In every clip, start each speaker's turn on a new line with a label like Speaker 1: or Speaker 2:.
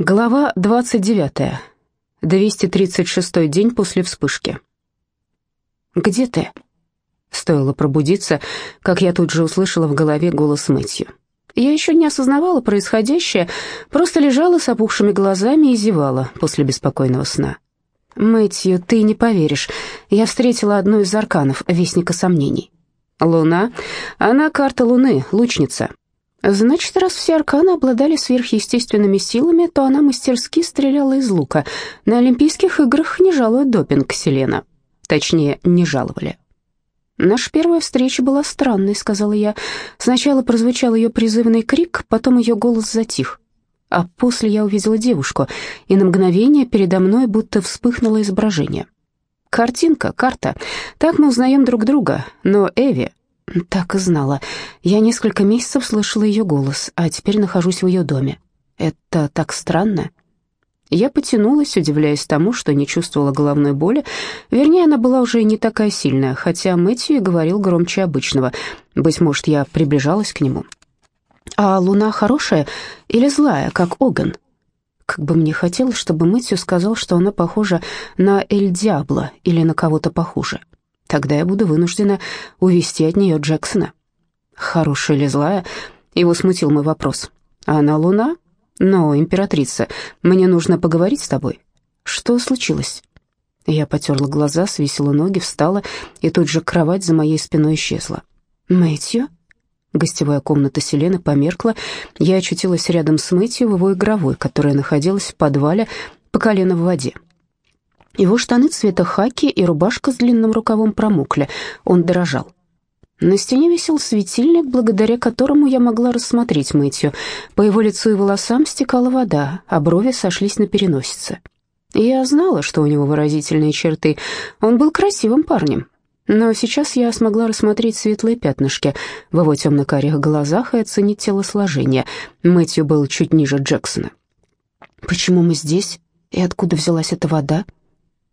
Speaker 1: Глава 29. 236 день после вспышки. «Где ты?» Стоило пробудиться, как я тут же услышала в голове голос Мэтью. Я еще не осознавала происходящее, просто лежала с опухшими глазами и зевала после беспокойного сна. «Мэтью, ты не поверишь, я встретила одну из арканов, вестника сомнений». «Луна? Она карта Луны, лучница. Значит, раз все арканы обладали сверхъестественными силами, то она мастерски стреляла из лука. На Олимпийских играх не жалуют допинг Селена. Точнее, не жаловали. «Наша первая встреча была странной», — сказала я. Сначала прозвучал ее призывный крик, потом ее голос затих. А после я увидела девушку, и на мгновение передо мной будто вспыхнуло изображение. Картинка, карта. Так мы узнаем друг друга. Но Эви, так и знала. Я несколько месяцев слышала ее голос, а теперь нахожусь в ее доме. Это так странно. Я потянулась, удивляясь тому, что не чувствовала головной боли. Вернее, она была уже не такая сильная, хотя Мэтью и говорил громче обычного. Быть может, я приближалась к нему. «А луна хорошая или злая, как Оган?» Как бы мне хотелось, чтобы Мэтью сказал, что она похожа на Эль Диабло или на кого-то похуже. Тогда я буду вынуждена увести от нее Джексона. Хорошая или злая? Его смутил мой вопрос. Она луна? Но, императрица, мне нужно поговорить с тобой. Что случилось? Я потерла глаза, свесила ноги, встала, и тут же кровать за моей спиной исчезла. Мэтью? Гостевая комната Селены померкла. Я очутилась рядом с Мэтью в его игровой, которая находилась в подвале по колено в воде. Его штаны цвета хаки и рубашка с длинным рукавом промокли. Он дрожал. На стене висел светильник, благодаря которому я могла рассмотреть Мэтью. По его лицу и волосам стекала вода, а брови сошлись на переносице. Я знала, что у него выразительные черты. Он был красивым парнем. Но сейчас я смогла рассмотреть светлые пятнышки в его темно-карих глазах и оценить телосложение. Мэтью был чуть ниже Джексона. «Почему мы здесь? И откуда взялась эта вода?»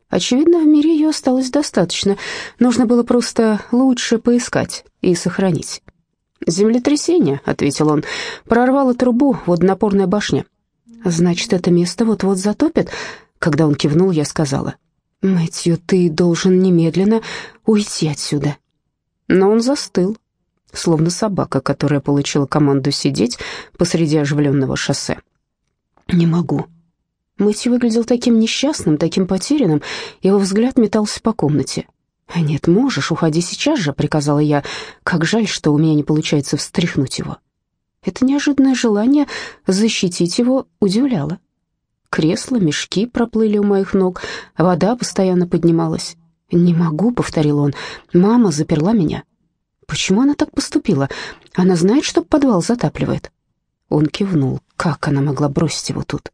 Speaker 1: Очевидно, в мире ее осталось достаточно. Нужно было просто лучше поискать и сохранить. «Землетрясение», — ответил он, — «прорвало трубу, водонапорная башня». «Значит, это место вот-вот затопит?» Когда он кивнул, я сказала, «Мэтью, ты должен немедленно уйти отсюда». Но он застыл, словно собака, которая получила команду сидеть посреди оживленного шоссе. «Не могу», Мэтью выглядел таким несчастным, таким потерянным, его взгляд метался по комнате. «Нет, можешь, уходи сейчас же», — приказала я. «Как жаль, что у меня не получается встряхнуть его». Это неожиданное желание защитить его удивляло. Кресла, мешки проплыли у моих ног, вода постоянно поднималась. «Не могу», — повторил он, — «мама заперла меня». «Почему она так поступила? Она знает, что подвал затапливает». Он кивнул. Как она могла бросить его тут?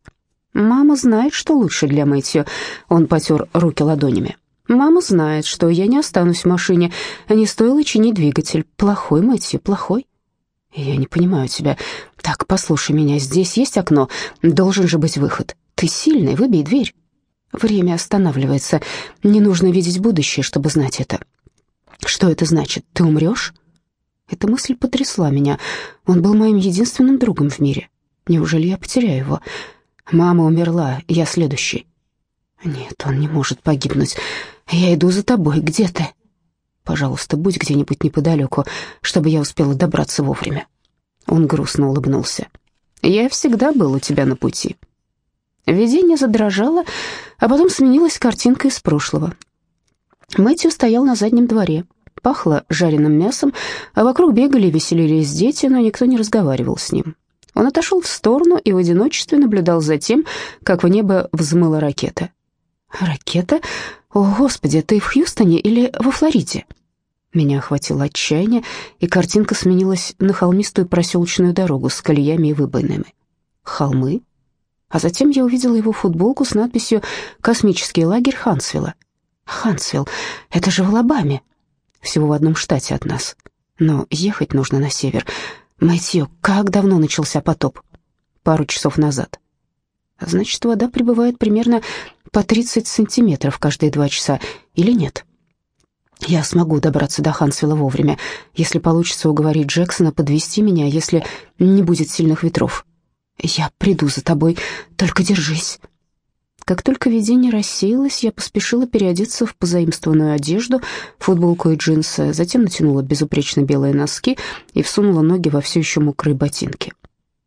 Speaker 1: Мама знает, что лучше для Мэтью. Он потер руки ладонями. Мама знает, что я не останусь в машине. Не стоило чинить двигатель. Плохой, Мэтью, плохой. Я не понимаю тебя. Так, послушай меня, здесь есть окно. Должен же быть выход. Ты сильный, выбей дверь. Время останавливается. Не нужно видеть будущее, чтобы знать это. Что это значит? Ты умрешь? Эта мысль потрясла меня. Он был моим единственным другом в мире. Неужели я потеряю его? Мама умерла, я следующий. Нет, он не может погибнуть. Я иду за тобой. Где ты? Пожалуйста, будь где-нибудь неподалеку, чтобы я успела добраться вовремя. Он грустно улыбнулся. Я всегда был у тебя на пути. Видение задрожало, а потом сменилась картинка из прошлого. Мэтью стоял на заднем дворе. Пахло жареным мясом, а вокруг бегали и веселились дети, но никто не разговаривал с ним. Он отошел в сторону и в одиночестве наблюдал за тем, как в небо взмыла ракета. «Ракета? О, Господи, ты в Хьюстоне или во Флориде?» Меня охватило отчаяние, и картинка сменилась на холмистую проселочную дорогу с колеями и выбоинами. Холмы? А затем я увидела его футболку с надписью «Космический лагерь Хансвилла». Хансвилл, это же в Алабаме. Всего в одном штате от нас. Но ехать нужно на север. Мэтью, как давно начался потоп? Пару часов назад. Значит, вода прибывает примерно по 30 сантиметров каждые два часа, или нет? Я смогу добраться до Хансвилла вовремя, если получится уговорить Джексона подвести меня, если не будет сильных ветров. «Я приду за тобой, только держись». Как только видение рассеялось, я поспешила переодеться в позаимствованную одежду, футболку и джинсы, затем натянула безупречно белые носки и всунула ноги во все еще мокрые ботинки.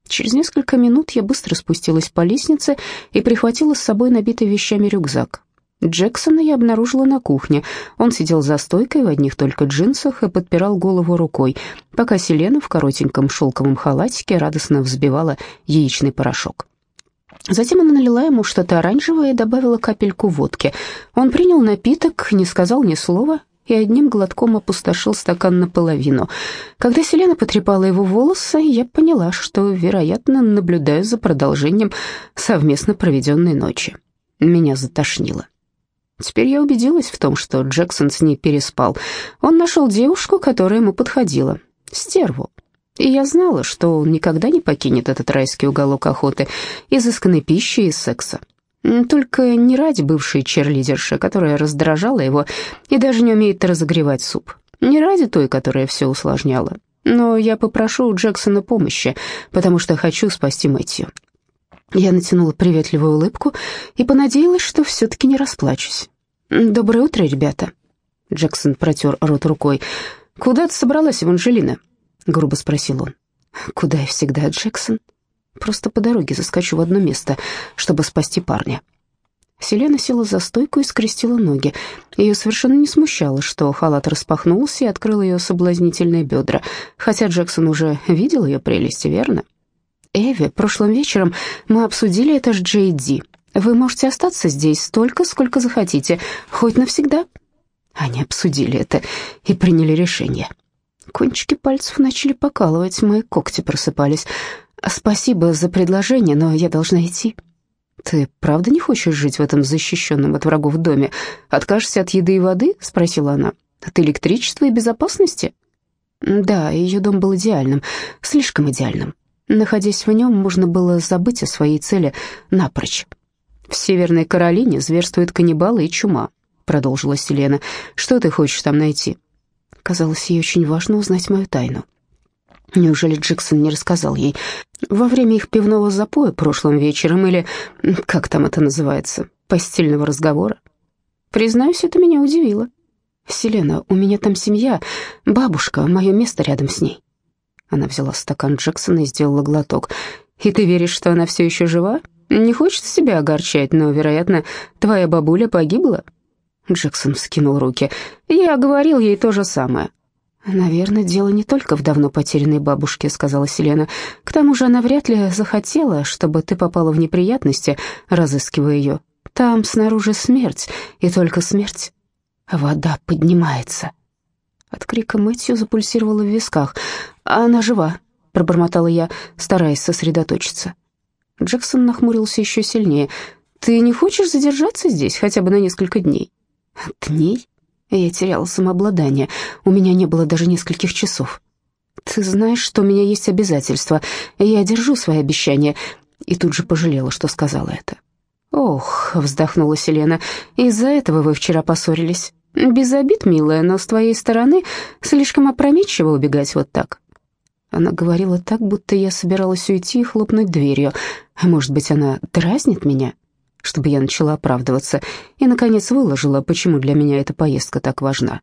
Speaker 1: Через несколько минут я быстро спустилась по лестнице и прихватила с собой набитый вещами рюкзак. Джексона я обнаружила на кухне. Он сидел за стойкой в одних только джинсах и подпирал голову рукой, пока Селена в коротеньком шелковом халатике радостно взбивала яичный порошок. Затем она налила ему что-то оранжевое и добавила капельку водки. Он принял напиток, не сказал ни слова и одним глотком опустошил стакан наполовину. Когда Селена потрепала его волосы, я поняла, что, вероятно, наблюдаю за продолжением совместно проведенной ночи. Меня затошнило. Теперь я убедилась в том, что Джексон с ней переспал. Он нашел девушку, которая ему подходила. Стерву. И я знала, что он никогда не покинет этот райский уголок охоты, изысканной пищи и секса. Только не ради бывшей черлидерши, которая раздражала его и даже не умеет разогревать суп. Не ради той, которая все усложняла. Но я попрошу у Джексона помощи, потому что хочу спасти Мэтью. Я натянула приветливую улыбку и понадеялась, что все-таки не расплачусь. «Доброе утро, ребята». Джексон протер рот рукой. «Куда ты собралась, Эванжелина?» — грубо спросил он. «Куда я всегда, Джексон?» «Просто по дороге заскочу в одно место, чтобы спасти парня». Селена села за стойку и скрестила ноги. Ее совершенно не смущало, что халат распахнулся и открыл ее соблазнительные бедра, хотя Джексон уже видел ее прелести, верно? «Эви, прошлым вечером мы обсудили это с Джей Ди. Вы можете остаться здесь столько, сколько захотите, хоть навсегда». Они обсудили это и приняли решение. Кончики пальцев начали покалывать, мои когти просыпались. «Спасибо за предложение, но я должна идти». «Ты правда не хочешь жить в этом защищенном от врагов доме? Откажешься от еды и воды?» — спросила она. «От электричества и безопасности?» Да, ее дом был идеальным, слишком идеальным. Находясь в нем, можно было забыть о своей цели напрочь. «В Северной Каролине зверствуют каннибалы и чума», — продолжила Селена. «Что ты хочешь там найти?» Казалось, ей очень важно узнать мою тайну. Неужели Джексон не рассказал ей во время их пивного запоя прошлым вечером или, как там это называется, постельного разговора? Признаюсь, это меня удивило. «Селена, у меня там семья, бабушка, мое место рядом с ней». Она взяла стакан Джексона и сделала глоток. «И ты веришь, что она все еще жива? Не хочется себя огорчать, но, вероятно, твоя бабуля погибла?» Джексон вскинул руки. «Я говорил ей то же самое». «Наверное, дело не только в давно потерянной бабушке», — сказала Селена. «К тому же она вряд ли захотела, чтобы ты попала в неприятности, разыскивая ее. Там снаружи смерть, и только смерть. Вода поднимается». От крика Мэтью запульсировала в висках. «Она жива», — пробормотала я, стараясь сосредоточиться. Джексон нахмурился еще сильнее. «Ты не хочешь задержаться здесь хотя бы на несколько дней?» «Дней?» Я теряла самообладание. У меня не было даже нескольких часов. «Ты знаешь, что у меня есть обязательства. Я держу свои обещания». И тут же пожалела, что сказала это. «Ох», — вздохнула Селена, — «из-за этого вы вчера поссорились. Без обид, милая, но с твоей стороны слишком опрометчиво убегать вот так». Она говорила так, будто я собиралась уйти и хлопнуть дверью. А может быть, она дразнит меня? Чтобы я начала оправдываться и, наконец, выложила, почему для меня эта поездка так важна.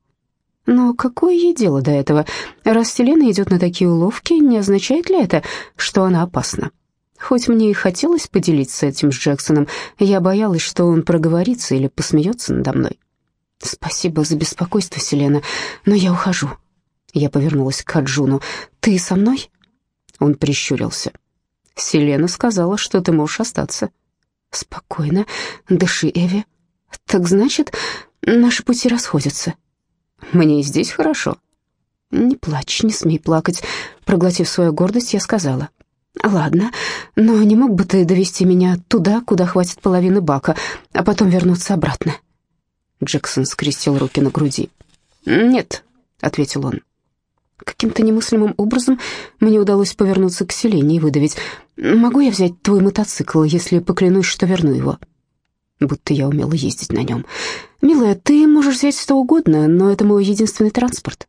Speaker 1: Но какое ей дело до этого? Раз Селена идет на такие уловки, не означает ли это, что она опасна? Хоть мне и хотелось поделиться этим с Джексоном, я боялась, что он проговорится или посмеется надо мной. «Спасибо за беспокойство, Селена, но я ухожу». Я повернулась к Аджуну. «Ты со мной?» Он прищурился. «Селена сказала, что ты можешь остаться». «Спокойно, дыши, Эви. Так значит, наши пути расходятся». «Мне и здесь хорошо». «Не плачь, не смей плакать». Проглотив свою гордость, я сказала. «Ладно, но не мог бы ты довести меня туда, куда хватит половины бака, а потом вернуться обратно?» Джексон скрестил руки на груди. «Нет», — ответил он. Каким-то немыслимым образом мне удалось повернуться к Селене и выдавить. «Могу я взять твой мотоцикл, если поклянусь, что верну его?» Будто я умела ездить на нем. «Милая, ты можешь взять что угодно, но это мой единственный транспорт».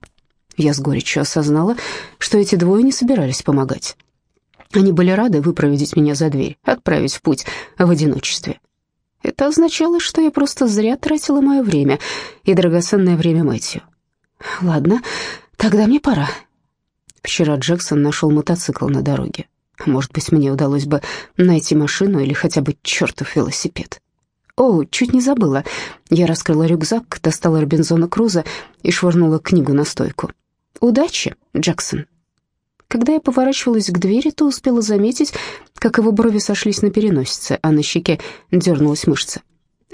Speaker 1: Я с горечью осознала, что эти двое не собирались помогать. Они были рады выпроводить меня за дверь, отправить в путь в одиночестве. Это означало, что я просто зря тратила мое время и драгоценное время Мэтью. Ладно, тогда мне пора. Вчера Джексон нашел мотоцикл на дороге. Может быть, мне удалось бы найти машину или хотя бы чертов велосипед. О, чуть не забыла. Я раскрыла рюкзак, достала Робинзона Круза и швырнула книгу на стойку. «Удачи, Джексон». Когда я поворачивалась к двери, то успела заметить, как его брови сошлись на переносице, а на щеке дернулась мышца.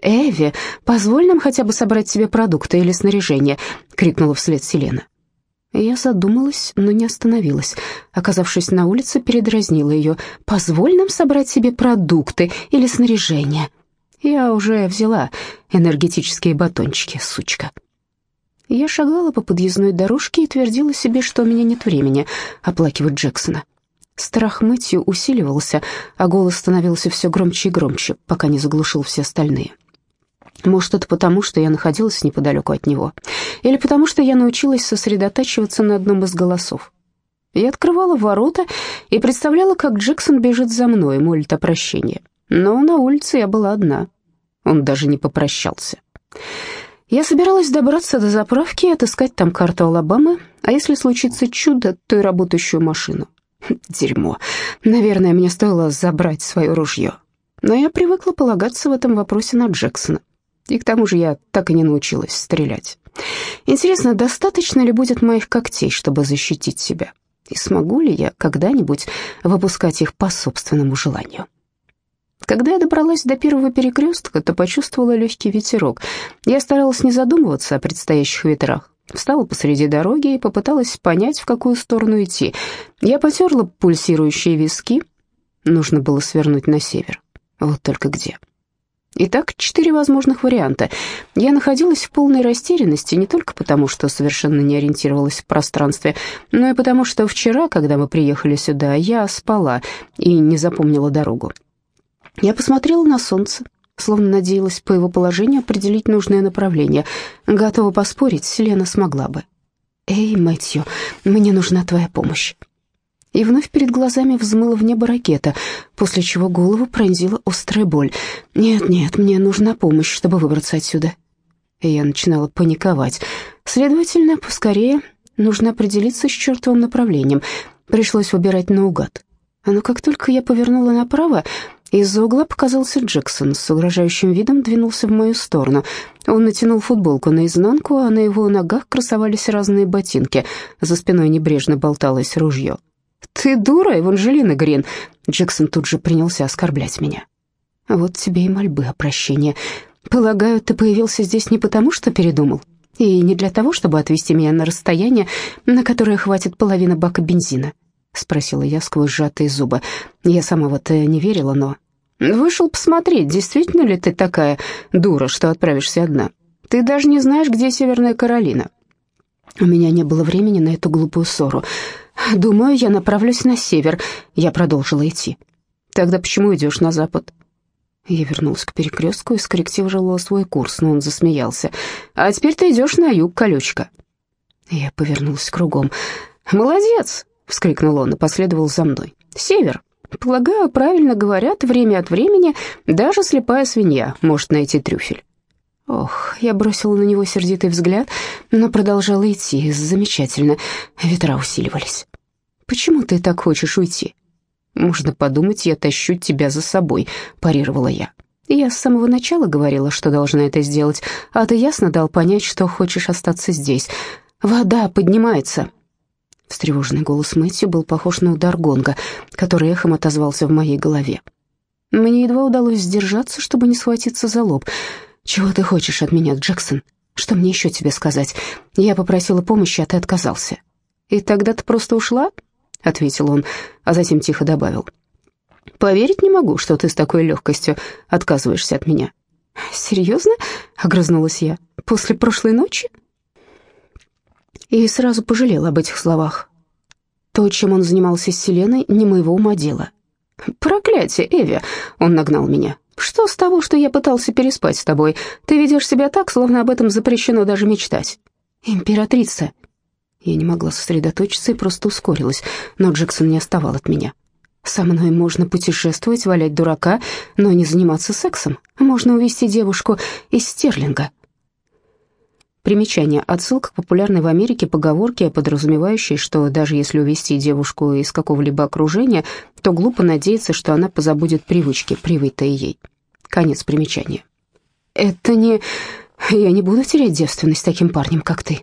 Speaker 1: «Эви, позволь нам хотя бы собрать себе продукты или снаряжение», — крикнула вслед Селена. Я задумалась, но не остановилась. Оказавшись на улице, передразнила ее. «Позволь нам собрать себе продукты или снаряжение». Я уже взяла энергетические батончики, сучка. Я шагала по подъездной дорожке и твердила себе, что у меня нет времени оплакивать Джексона. Страх мытью усиливался, а голос становился все громче и громче, пока не заглушил все остальные. Может, это потому, что я находилась неподалеку от него, или потому, что я научилась сосредотачиваться на одном из голосов. Я открывала ворота и представляла, как Джексон бежит за мной и молит о прощении. Но на улице я была одна. Он даже не попрощался. Я собиралась добраться до заправки и отыскать там карту Алабамы, а если случится чудо, то и работающую машину. Дерьмо. Наверное, мне стоило забрать свое ружье. Но я привыкла полагаться в этом вопросе на Джексона. И к тому же я так и не научилась стрелять. Интересно, достаточно ли будет моих когтей, чтобы защитить себя? И смогу ли я когда-нибудь выпускать их по собственному желанию? Когда я добралась до первого перекрестка, то почувствовала легкий ветерок. Я старалась не задумываться о предстоящих ветрах. Встала посреди дороги и попыталась понять, в какую сторону идти. Я потерла пульсирующие виски. Нужно было свернуть на север. Вот только где. Итак, четыре возможных варианта. Я находилась в полной растерянности не только потому, что совершенно не ориентировалась в пространстве, но и потому, что вчера, когда мы приехали сюда, я спала и не запомнила дорогу. Я посмотрела на солнце, словно надеялась по его положению определить нужное направление. Готова поспорить, Селена смогла бы. «Эй, Мэтью, мне нужна твоя помощь» и вновь перед глазами взмыла в небо ракета, после чего голову пронзила острая боль. «Нет, нет, мне нужна помощь, чтобы выбраться отсюда». Я начинала паниковать. Следовательно, поскорее нужно определиться с чертовым направлением. Пришлось выбирать наугад. Но как только я повернула направо, из-за угла показался Джексон, с угрожающим видом двинулся в мою сторону. Он натянул футболку наизнанку, а на его ногах красовались разные ботинки. За спиной небрежно болталось ружье. «Ты дура, Эванжелина Грин!» Джексон тут же принялся оскорблять меня. «Вот тебе и мольбы о прощении. Полагаю, ты появился здесь не потому, что передумал, и не для того, чтобы отвезти меня на расстояние, на которое хватит половины бака бензина?» — спросила я сквозь сжатые зубы. Я сама в это не верила, но... «Вышел посмотреть, действительно ли ты такая дура, что отправишься одна. Ты даже не знаешь, где Северная Каролина». У меня не было времени на эту глупую ссору. «Думаю, я направлюсь на север», — я продолжила идти. «Тогда почему идешь на запад?» Я вернулась к перекрестку и скорректировала свой курс, но он засмеялся. «А теперь ты идешь на юг, колючка». Я повернулась кругом. «Молодец!» — вскрикнул он и последовал за мной. «Север. Полагаю, правильно говорят, время от времени даже слепая свинья может найти трюфель». Ох, я бросила на него сердитый взгляд, но продолжала идти. Замечательно. Ветра усиливались. «Почему ты так хочешь уйти?» «Можно подумать, я тащу тебя за собой», — парировала я. «Я с самого начала говорила, что должна это сделать, а ты ясно дал понять, что хочешь остаться здесь. Вода поднимается». Встревоженный голос Мэтью был похож на удар гонга, который эхом отозвался в моей голове. Мне едва удалось сдержаться, чтобы не схватиться за лоб. «Чего ты хочешь от меня, Джексон? Что мне еще тебе сказать? Я попросила помощи, а ты отказался». «И тогда ты просто ушла?» — ответил он, а затем тихо добавил. «Поверить не могу, что ты с такой легкостью отказываешься от меня». «Серьезно?» — огрызнулась я. «После прошлой ночи?» И сразу пожалела об этих словах. То, чем он занимался с Селеной, не моего ума дело. «Проклятие, Эви!» — он нагнал меня. Что с того, что я пытался переспать с тобой? Ты ведешь себя так, словно об этом запрещено даже мечтать. Императрица. Я не могла сосредоточиться и просто ускорилась, но Джексон не оставал от меня. Со мной можно путешествовать, валять дурака, но не заниматься сексом. Можно увести девушку из Стерлинга. Примечание. Отсылка к популярной в Америке поговорке, подразумевающей, что даже если увести девушку из какого-либо окружения, то глупо надеяться, что она позабудет привычки, привытые ей. Конец примечания. «Это не... Я не буду терять девственность таким парнем, как ты».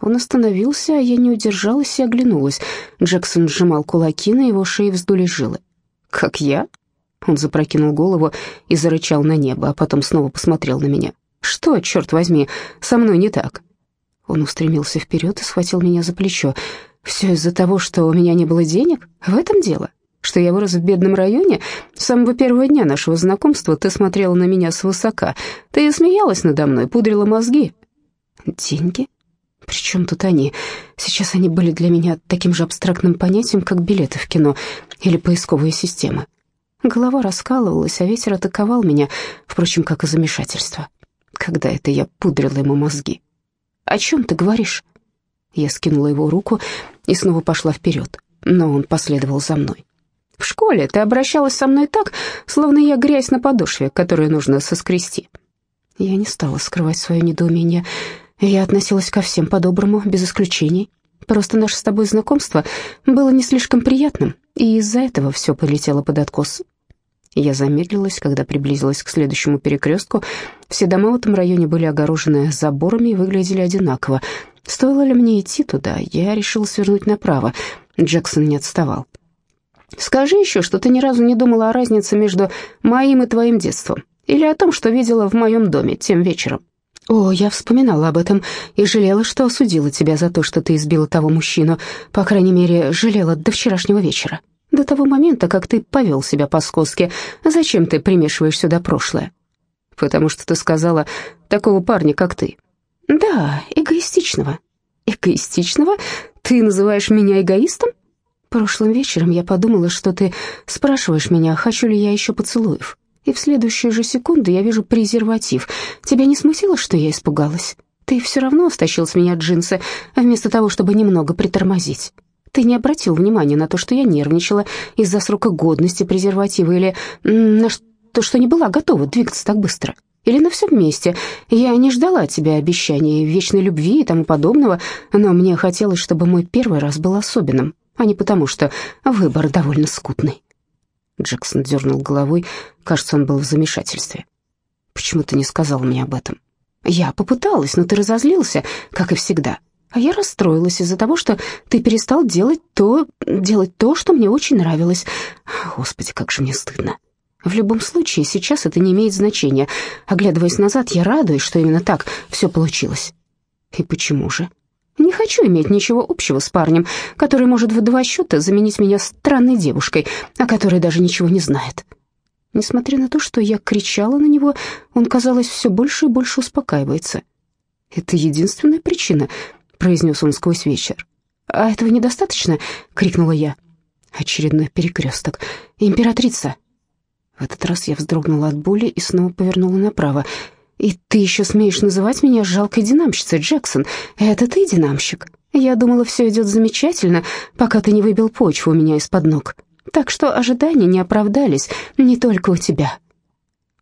Speaker 1: Он остановился, а я не удержалась и оглянулась. Джексон сжимал кулаки, на его шее вздулись жилы. «Как я?» Он запрокинул голову и зарычал на небо, а потом снова посмотрел на меня. «Что, черт возьми, со мной не так?» Он устремился вперед и схватил меня за плечо. «Все из-за того, что у меня не было денег? В этом дело? Что я вырос в бедном районе? С самого первого дня нашего знакомства ты смотрела на меня свысока. Ты смеялась надо мной, пудрила мозги». «Деньги?» При чем тут они? Сейчас они были для меня таким же абстрактным понятием, как билеты в кино или поисковые системы. Голова раскалывалась, а ветер атаковал меня, впрочем, как и замешательство. Когда это я пудрила ему мозги? «О чем ты говоришь?» Я скинула его руку и снова пошла вперед, но он последовал за мной. «В школе ты обращалась со мной так, словно я грязь на подошве, которую нужно соскрести». Я не стала скрывать свое недоумение. Я относилась ко всем по-доброму, без исключений. Просто наше с тобой знакомство было не слишком приятным, и из-за этого все полетело под откос. Я замедлилась, когда приблизилась к следующему перекрестку. Все дома в этом районе были огорожены заборами и выглядели одинаково. Стоило ли мне идти туда, я решил свернуть направо. Джексон не отставал. «Скажи еще, что ты ни разу не думала о разнице между моим и твоим детством, или о том, что видела в моем доме тем вечером. «О, я вспоминала об этом и жалела, что осудила тебя за то, что ты избила того мужчину. По крайней мере, жалела до вчерашнего вечера. До того момента, как ты повел себя по-скотски. Зачем ты примешиваешь сюда прошлое?» «Потому что ты сказала, такого парня, как ты». «Да, эгоистичного». «Эгоистичного? Ты называешь меня эгоистом?» «Прошлым вечером я подумала, что ты спрашиваешь меня, хочу ли я еще поцелуев и в следующую же секунду я вижу презерватив. Тебя не смутило, что я испугалась? Ты все равно стащил с меня джинсы, вместо того, чтобы немного притормозить. Ты не обратил внимания на то, что я нервничала из-за срока годности презерватива или на то, что не была готова двигаться так быстро. Или на все вместе. Я не ждала от тебя обещаний, вечной любви и тому подобного, но мне хотелось, чтобы мой первый раз был особенным, а не потому, что выбор довольно скудный. Джексон дернул головой. Кажется, он был в замешательстве. «Почему ты не сказал мне об этом?» «Я попыталась, но ты разозлился, как и всегда. А я расстроилась из-за того, что ты перестал делать то, делать то, что мне очень нравилось. Господи, как же мне стыдно. В любом случае, сейчас это не имеет значения. Оглядываясь назад, я радуюсь, что именно так все получилось. И почему же?» Не хочу иметь ничего общего с парнем, который может в два счета заменить меня странной девушкой, о которой даже ничего не знает. Несмотря на то, что я кричала на него, он, казалось, все больше и больше успокаивается. «Это единственная причина», — произнес он сквозь вечер. «А этого недостаточно?» — крикнула я. Очередной перекресток. «Императрица!» В этот раз я вздрогнула от боли и снова повернула направо — «И ты еще смеешь называть меня жалкой динамщицей, Джексон? Это ты динамщик? Я думала, все идет замечательно, пока ты не выбил почву у меня из-под ног. Так что ожидания не оправдались, не только у тебя».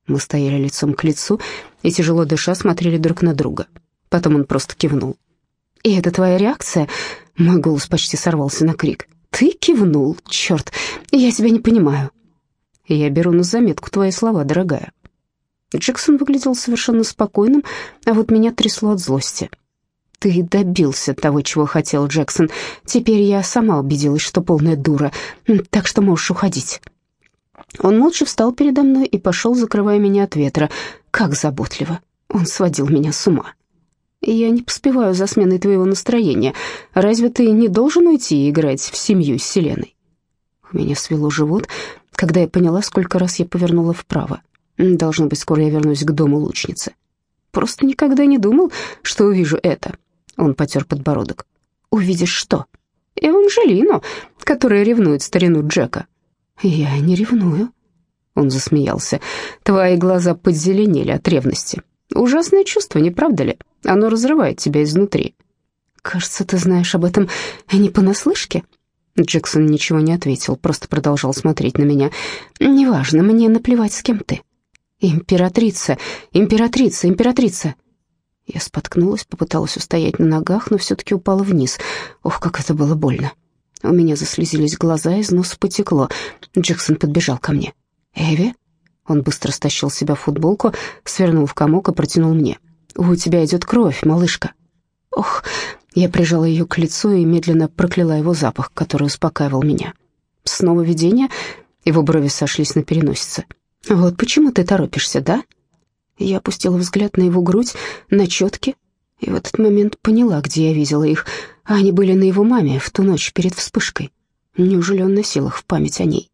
Speaker 1: Мы стояли лицом к лицу и, тяжело дыша, смотрели друг на друга. Потом он просто кивнул. «И это твоя реакция?» Мой голос почти сорвался на крик. «Ты кивнул, черт, я тебя не понимаю». «Я беру на заметку твои слова, дорогая», Джексон выглядел совершенно спокойным, а вот меня трясло от злости. «Ты добился того, чего хотел, Джексон. Теперь я сама убедилась, что полная дура, так что можешь уходить». Он молча встал передо мной и пошел, закрывая меня от ветра. Как заботливо. Он сводил меня с ума. «Я не поспеваю за сменой твоего настроения. Разве ты не должен уйти и играть в семью с Селеной?» У меня свело живот, когда я поняла, сколько раз я повернула вправо. Должно быть, скоро я вернусь к дому лучницы. Просто никогда не думал, что увижу это. Он потер подбородок. Увидишь что? Эванжелину, которая ревнует старину Джека. Я не ревную. Он засмеялся. Твои глаза подзеленели от ревности. Ужасное чувство, не правда ли? Оно разрывает тебя изнутри. Кажется, ты знаешь об этом не понаслышке. Джексон ничего не ответил, просто продолжал смотреть на меня. «Неважно, мне наплевать, с кем ты». «Императрица! Императрица! Императрица!» Я споткнулась, попыталась устоять на ногах, но все-таки упала вниз. Ох, как это было больно. У меня заслезились глаза, из носа потекло. Джексон подбежал ко мне. «Эви?» Он быстро стащил с себя футболку, свернул в комок и протянул мне. «У тебя идет кровь, малышка». Ох, я прижала ее к лицу и медленно прокляла его запах, который успокаивал меня. Снова видение, его брови сошлись на переносице. «Вот почему ты торопишься, да?» Я опустила взгляд на его грудь, на четки, и в этот момент поняла, где я видела их. Они были на его маме в ту ночь перед вспышкой. Неужели он носил их в память о ней?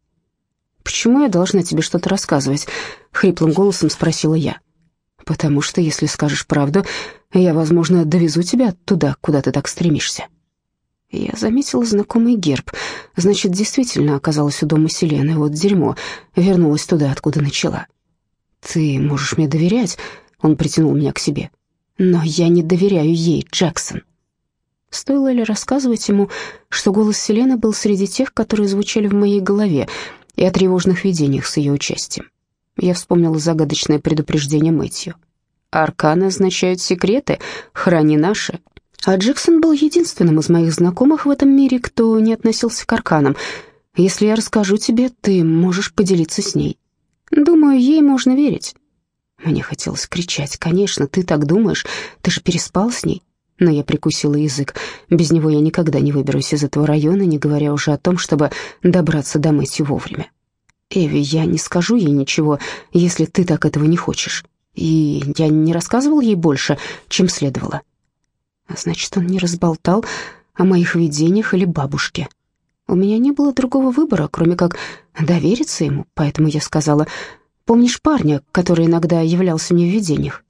Speaker 1: «Почему я должна тебе что-то рассказывать?» — хриплым голосом спросила я. «Потому что, если скажешь правду, я, возможно, довезу тебя туда, куда ты так стремишься». Я заметила знакомый герб. Значит, действительно оказалась у дома Селены. Вот дерьмо. Вернулась туда, откуда начала. «Ты можешь мне доверять?» Он притянул меня к себе. «Но я не доверяю ей, Джексон». Стоило ли рассказывать ему, что голос Селены был среди тех, которые звучали в моей голове, и о тревожных видениях с ее участием? Я вспомнила загадочное предупреждение Мэтью. «Арканы означают секреты, храни наши». А Джексон был единственным из моих знакомых в этом мире, кто не относился к арканам. Если я расскажу тебе, ты можешь поделиться с ней. Думаю, ей можно верить. Мне хотелось кричать. «Конечно, ты так думаешь. Ты же переспал с ней». Но я прикусила язык. Без него я никогда не выберусь из этого района, не говоря уже о том, чтобы добраться до Мэтью вовремя. «Эви, я не скажу ей ничего, если ты так этого не хочешь. И я не рассказывал ей больше, чем следовало». А значит, он не разболтал о моих видениях или бабушке. У меня не было другого выбора, кроме как довериться ему, поэтому я сказала, «Помнишь парня, который иногда являлся мне в видениях?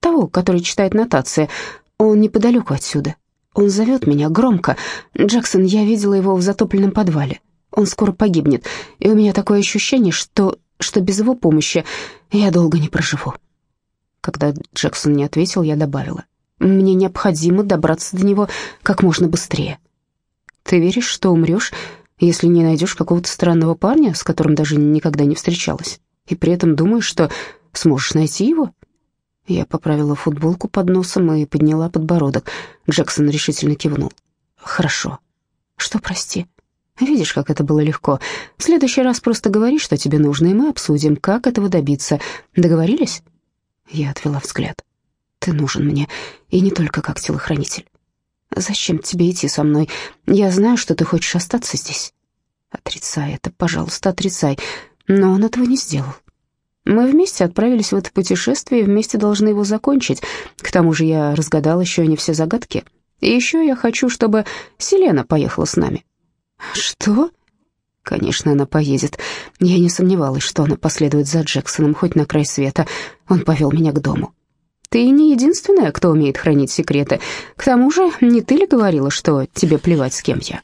Speaker 1: Того, который читает нотации. Он неподалеку отсюда. Он зовет меня громко. Джексон, я видела его в затопленном подвале. Он скоро погибнет, и у меня такое ощущение, что, что без его помощи я долго не проживу». Когда Джексон не ответил, я добавила, «Мне необходимо добраться до него как можно быстрее». Ты веришь, что умрешь, если не найдешь какого-то странного парня, с которым даже никогда не встречалась, и при этом думаешь, что сможешь найти его?» Я поправила футболку под носом и подняла подбородок. Джексон решительно кивнул. «Хорошо. Что, прости?» Видишь, как это было легко. В следующий раз просто говори, что тебе нужно, и мы обсудим, как этого добиться. Договорились?» Я отвела взгляд. «Ты нужен мне, и не только как телохранитель. Зачем тебе идти со мной? Я знаю, что ты хочешь остаться здесь. Отрицай это, пожалуйста, отрицай. Но он этого не сделал. Мы вместе отправились в это путешествие и вместе должны его закончить. К тому же я разгадал еще не все загадки. И еще я хочу, чтобы Селена поехала с нами. Что? Конечно, она поедет. Я не сомневалась, что она последует за Джексоном хоть на край света. Он повел меня к дому. Ты не единственная, кто умеет хранить секреты. К тому же, не ты ли говорила, что тебе плевать, с кем я?»